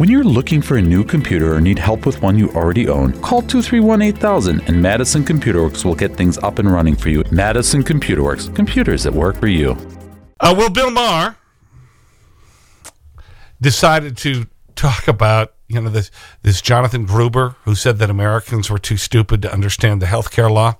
When you're looking for a new computer or need help with one you already own, call 231 8000 and Madison Computer Works will get things up and running for you. Madison Computer Works, computers that work for you. Uh, well, Bill Maher decided to talk about, you know, this, this Jonathan Gruber who said that Americans were too stupid to understand the health care law.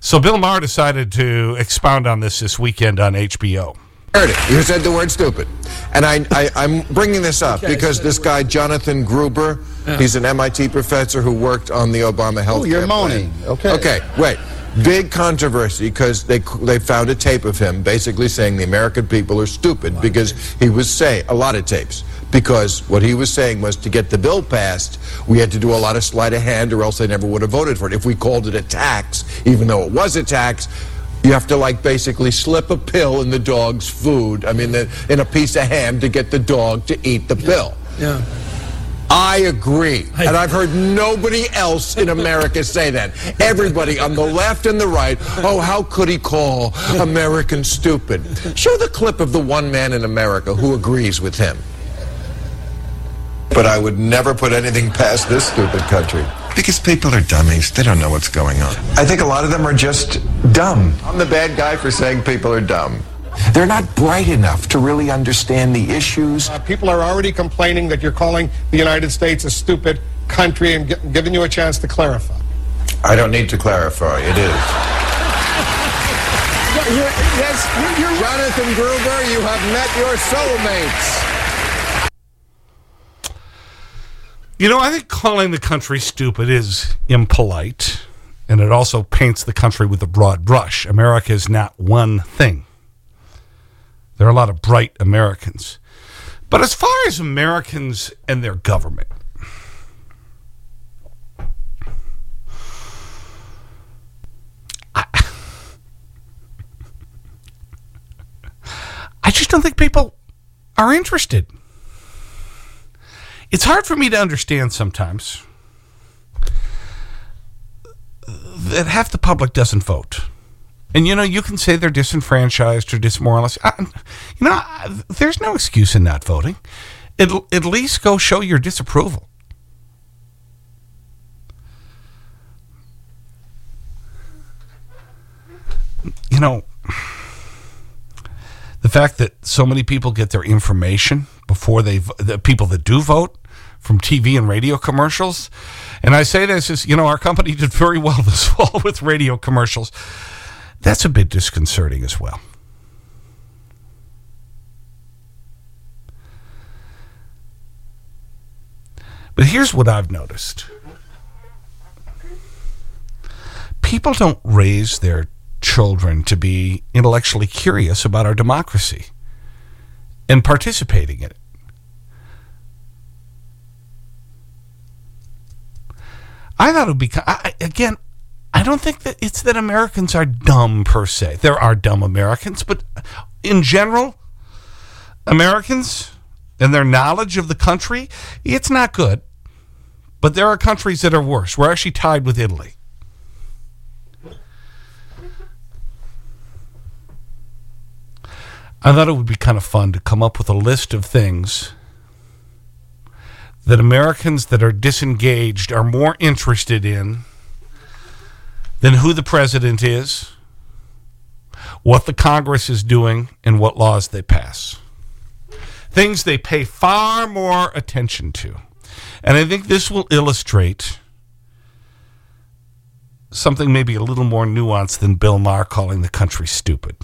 So Bill Maher decided to expound on this this weekend on HBO. Heard it. You said the word stupid. And I, I, am bringing this up because this guy, Jonathan Gruber, he's an MIT professor who worked on the Obama health Oh, you're moaning. Okay. Okay, wait. Big controversy because they, they found a tape of him basically saying the American people are stupid because he was saying, a lot of tapes, because what he was saying was to get the bill passed, we had to do a lot of sleight of hand or else they never would have voted for it. If we called it a tax, even though it was a tax, you have to like basically slip a pill in the dog's food, I mean, in a piece of ham to get the dog to eat the pill. Yeah. I agree. And I've heard nobody else in America say that. Everybody on the left and the right, oh, how could he call Americans stupid? Show the clip of the one man in America who agrees with him. But I would never put anything past this stupid country. Because people are dummies. They don't know what's going on. I think a lot of them are just dumb. I'm the bad guy for saying people are dumb. They're not bright enough to really understand the issues. Uh, people are already complaining that you're calling the United States a stupid country and gi- giving you a chance to clarify. I don't need to clarify. It is. yes, you're, Jonathan Gruber, you have met your soulmates. You know, I think calling the country stupid is impolite, and it also paints the country with a broad brush. America is not one thing. There are a lot of bright Americans. But as far as Americans and their government, I, I just don't think people are interested. It's hard for me to understand sometimes that half the public doesn't vote. And, you know, you can say they're disenfranchised or dismoralized. I, you know, there's no excuse in not voting. At, at least go show your disapproval. You know, the fact that so many people get their information before they, the people that do vote from TV and radio commercials. And I say this is, you know, our company did very well this fall with radio commercials. That's a bit disconcerting as well. But here's what I've noticed. People don't raise their children to be intellectually curious about our democracy and participating in it. I thought it would be, I, again, I don't think that it's that Americans are dumb per se. There are dumb Americans, but in general, Americans and their knowledge of the country, it's not good. But there are countries that are worse. We're actually tied with Italy. I thought it would be kind of fun to come up with a list of things that Americans that are disengaged are more interested in than who the president is, what the Congress is doing, and what laws they pass. Things they pay far more attention to. And I think this will illustrate something maybe a little more nuanced than Bill Maher calling the country stupid.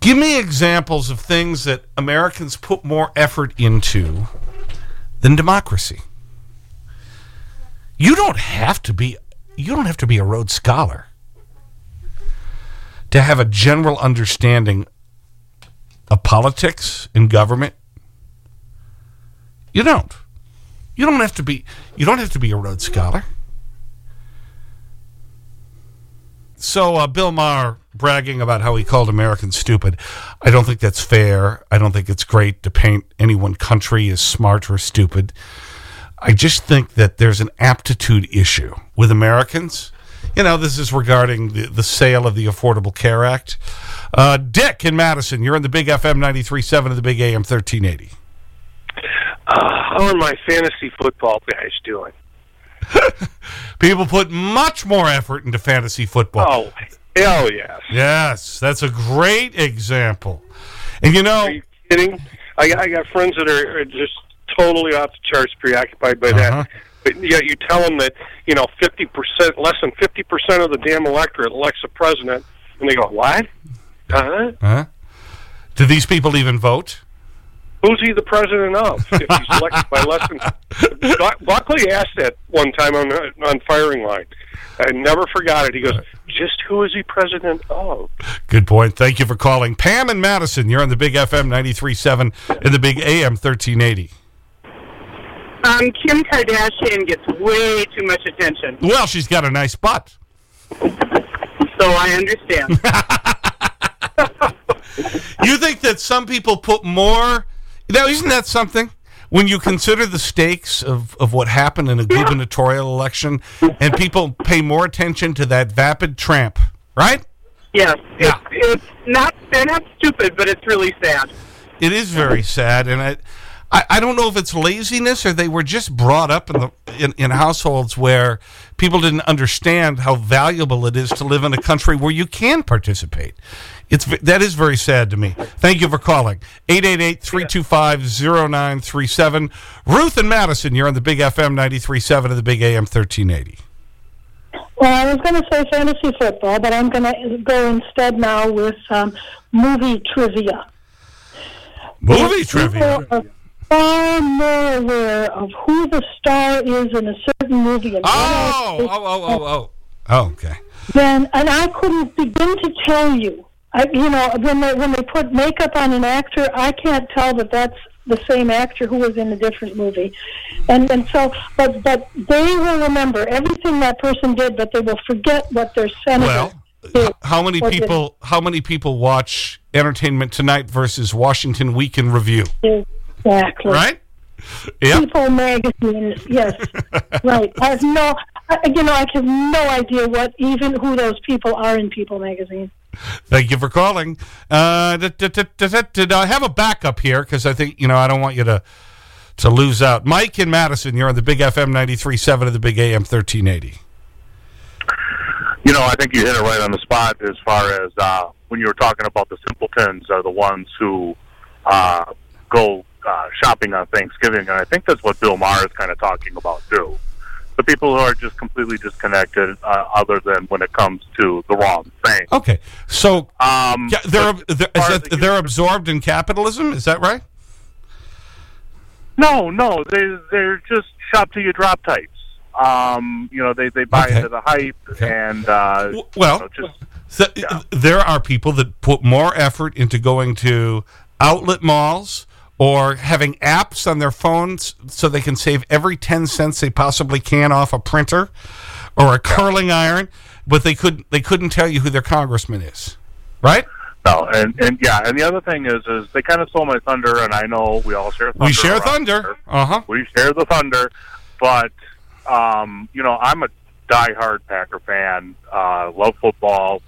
Give me examples of things that Americans put more effort into than democracy. You don't have to be, you don't have to be a Rhodes Scholar to have a general understanding of politics and government. You don't. You don't have to be, you don't have to be a Rhodes Scholar. So uh, Bill Maher bragging about how he called Americans stupid. I don't think that's fair. I don't think it's great to paint any one country as smart or stupid. I just think that there's an aptitude issue with Americans. You know, this is regarding the, the sale of the Affordable Care Act. Uh, Dick in Madison, you're in the Big FM 93.7 of the Big AM 1380. how are my fantasy football guys doing? People put much more effort into fantasy football. Oh, hell yes. Yes, that's a great example. And you know, Are you kidding? I, got- I got friends that are, are just totally off the charts, preoccupied by that. Uh-huh. But yet you tell them that you know fifty percent, less than fifty percent of the damn electorate elects a president, and they go, "What? Huh? huh? Do these people even vote? Who's he the president of? If he's elected by less than." Buck- Buckley asked that one time on on firing line. I never forgot it. He goes, "Just who is he president of?" Good point. Thank you for calling. Pam and Madison, you're on the Big FM 93.7 and the Big AM 1380. Um, Kim Kardashian gets way too much attention, Well, she's got a nice butt. so I understand. You think that some people put more... Now, isn't that something? When you consider the stakes of, of what happened in a gubernatorial election and people pay more attention to that vapid tramp, right? yes, Yeah. it's, it's not. They're not stupid, but it's really sad. It is very sad, and I, I, I don't know if it's laziness or they were just brought up in the in, in households where people didn't understand how valuable it is to live in a country where you can participate. It's that is very sad to me. Thank you for calling 888-325-0937. Ruth and Madison, you're on the Big FM 93.7 and the Big AM 1380. Well, I was going to say fantasy football, but I'm going to go instead now with um, movie trivia. Movie trivia. Are far more aware of who the star is in a certain movie. And Oh, oh, oh, oh, oh. Oh, okay. then and I couldn't begin to tell you. I, you know, when they when they put makeup on an actor, I can't tell that that's the same actor who was in a different movie, and and so, but but they will remember everything that person did, but they will forget what their senator. Well, did. how many Or did. people how many people watch Entertainment Tonight versus Washington Week in Review? Exactly. Right? Yep. People magazine, yes, right. I have no, I, you know, I have no idea what even who those people are in People magazine. Thank you for calling. Uh, did, did, did, did, did I have a backup here? Because I think, you know, I don't want you to to lose out. Mike in Madison, you're on the Big FM 93.7 of the Big AM 1380. You know, I think you hit it right on the spot as far as uh, when you were talking about the simpletons are the ones who uh, go uh, shopping on Thanksgiving, and I think that's what Bill Maher is kind of talking about too. The people who are just completely disconnected, uh, other than when it comes to the wrong thing. Okay. So Um, yeah, they're, they're, that, the they're absorbed in capitalism? Is that right? No, no, they they're just shop till you drop types. Um, you know, they they buy Okay. into the hype Okay. and uh, well, you know, just So, There are people that put more effort into going to outlet malls or having apps on their phones so they can save every 10 cents they possibly can off a printer or a curling iron, but they, could, they couldn't tell you who their congressman is. Right? no, and and yeah, and the other thing is is they kind of stole my thunder, and I know we all share thunder. we share thunder. here. Uh-huh. We share the thunder, but um, you know, I'm a diehard Packer fan. Uh, love football,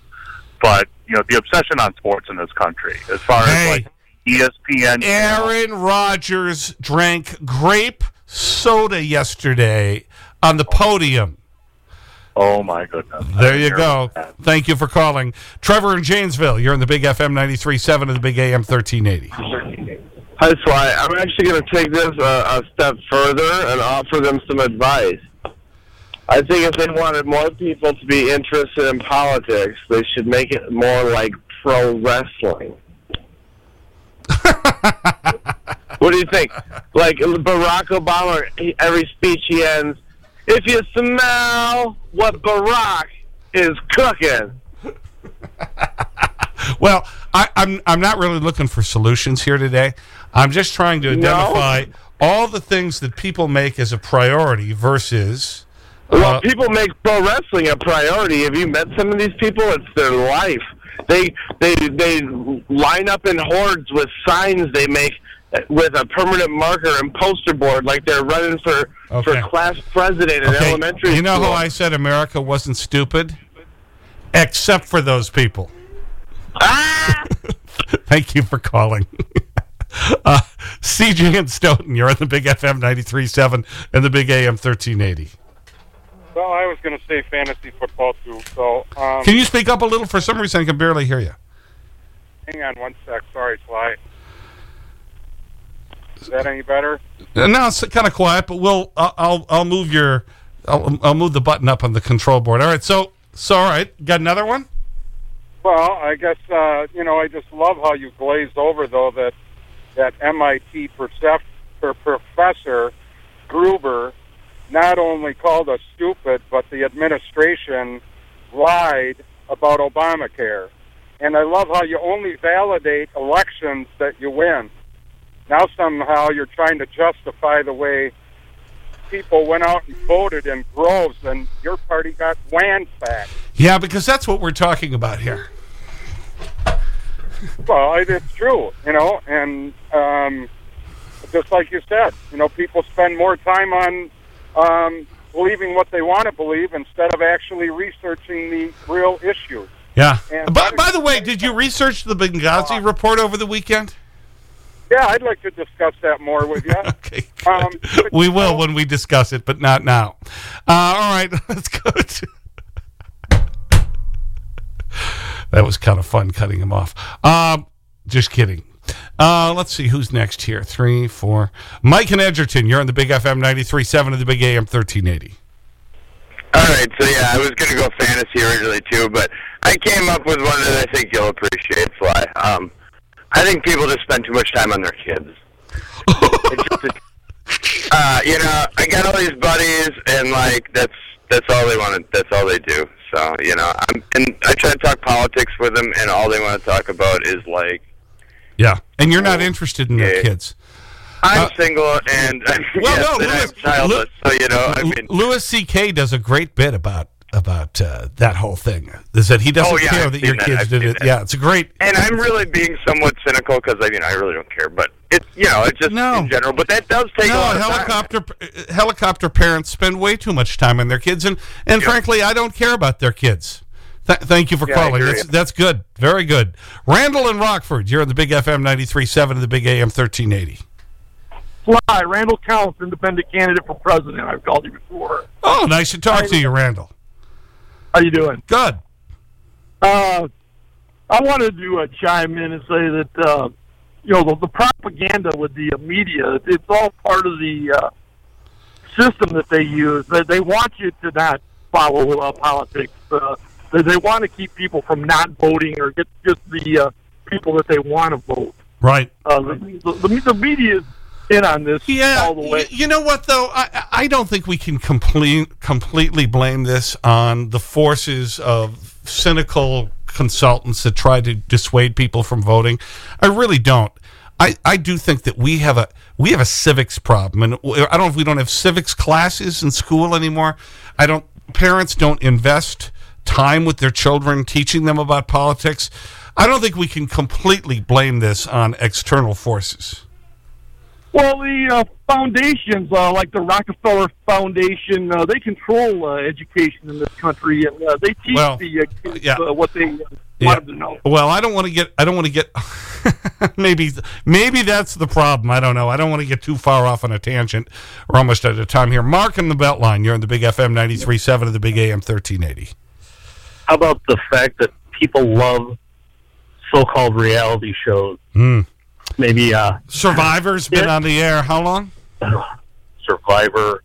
but you know, the obsession on sports in this country, as far Hey. as like ESPN, Aaron Rodgers drank grape soda yesterday on the podium. Oh my goodness! There you go. that. Thank you for calling. Trevor in Janesville, you're in the Big FM 93.7 and the Big AM 1380. Hi, Sly. I'm actually going to take this a, a step further and offer them some advice. I think if they wanted more people to be interested in politics, they should make it more like pro wrestling. What do you think? Like Barack Obama, he- every speech he ends, if you smell what Barack is cooking. Well, I, I'm, I'm not really looking for solutions here today. I'm just trying to No? identify all the things that people make as a priority versus. Well, uh, people make pro wrestling a priority. Have you met some of these people? It's their life. They they they line up in hordes with signs they make with a permanent marker and poster board, like they're running for Okay. for class president in okay, elementary you know school. how I said America wasn't stupid? Except for those people. Ah! Thank you for calling. uh, CJ and Stoughton, you're on the Big FM 93.7 and the Big AM 1380. Well, I was going to say fantasy football too. So, um, Can you speak up a little? For some reason, I can barely hear you. hang on one sec. Sorry, Sly. Is that any better? Uh, No, it's kind of quiet, but we'll, I'll, I'll, I'll move your, I'll, I'll move the button up on the control board. All right. So, so, all right. Got another one? Well, I guess uh, you know. I just love how you glazed over though that that MIT percep- or professor Gruber not only called us stupid, but the administration lied about Obamacare. And I love how you only validate elections that you win. Now somehow you're trying to justify the way people went out and voted in groves, and your party got ransacked. Yeah, because that's what we're talking about here. Well, it, it's true, you know, and um, just like you said, you know, people spend more time on um, believing what they want to believe instead of actually researching the real issues. Yeah. And- By, by the way, did you research the Benghazi report over the weekend? Yeah, I'd like to discuss that more with you. okay. Um, We will when we discuss it, but not now. Uh, all right, let's go to. that was kind of fun cutting him off. Um, just kidding. Uh, let's see who's next here. Three, four. Mike and Edgerton, you're on the Big FM 93.7 of the Big AM 1380. All right, so yeah, I was going to go fantasy originally too, but I came up with one that I think you'll appreciate, Sly. Um, I think people just spend too much time on their kids. just, uh, you know, I got all these buddies, and like that's that's all they want. to That's all they do. So you know, I'm, and I try to talk politics with them, and all they want to talk about is like Yeah. And you're not interested in their kids. I'm single and Uh, Well, yes, no, and I'm Louis- childless. So you know, I mean, Louis C.K. does a great bit about about uh, that whole thing. Is that he doesn't Oh, yeah, care I've that your that. kids I've did it. that. Yeah, it's a great. and I'm really being somewhat cynical because I mean I really don't care, but it's you know it's just no. in general. But that does take a no, lot of helicopter uh, helicopter parents spend way too much time on their kids, and and frankly, I don't care about their kids. Th thank you for Yeah, calling. That's you. that's good, very good. Randall and Rockford, you're on the Big FM 93.7 and the Big AM 1380. Sly, Randall Counts, independent candidate for president. I've called you before. Oh, nice to talk to you, Randall. How you doing? Good. Uh, I wanted to uh, chime in and say that uh, you know the, the propaganda with the media. It's all part of the uh, system that they use. They, they want you to not follow uh, politics. They, they want to keep people from not voting or get just the uh, people that they want to vote. Right. Uh, the, the, the, the media is in on this Yeah, all the way. you know what though? I I don't think we can complete, completely blame this on the forces of cynical consultants that try to dissuade people from voting. I really don't. I, I do think that we have a we have a civics problem, and w- I don't know if we don't have civics classes in school anymore. I don't. Parents don't invest time with their children teaching them about politics. I don't think we can completely blame this on external forces. Well, the uh, foundations, uh, like the Rockefeller Foundation, uh, they control uh, education in this country, and uh, they teach Well, the uh, kids yeah. uh, what they uh, Yeah. want them to know. Well, I don't want to get. I don't want to get. maybe, maybe that's the problem. I don't know. I don't want to get too far off on a tangent. We're almost out of time here. Mark in the Beltline. You're on the Big FM 93.7 of the Big AM 1380. How about the fact that people love so-called reality shows? Hmm. Maybe uh, Survivor's been on the air how long? Survivor,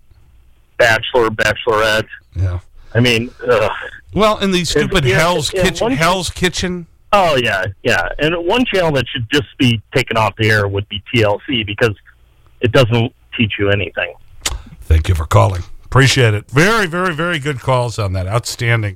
Bachelor, Bachelorette. Yeah. I mean, uh, Well, in these stupid yeah, Hell's yeah, Kitchen. Hell's Kitchen. oh yeah, yeah. And one channel that should just be taken off the air would be TLC because it doesn't teach you anything. Thank you for calling. Appreciate it. Very, very, very good calls on that. Outstanding.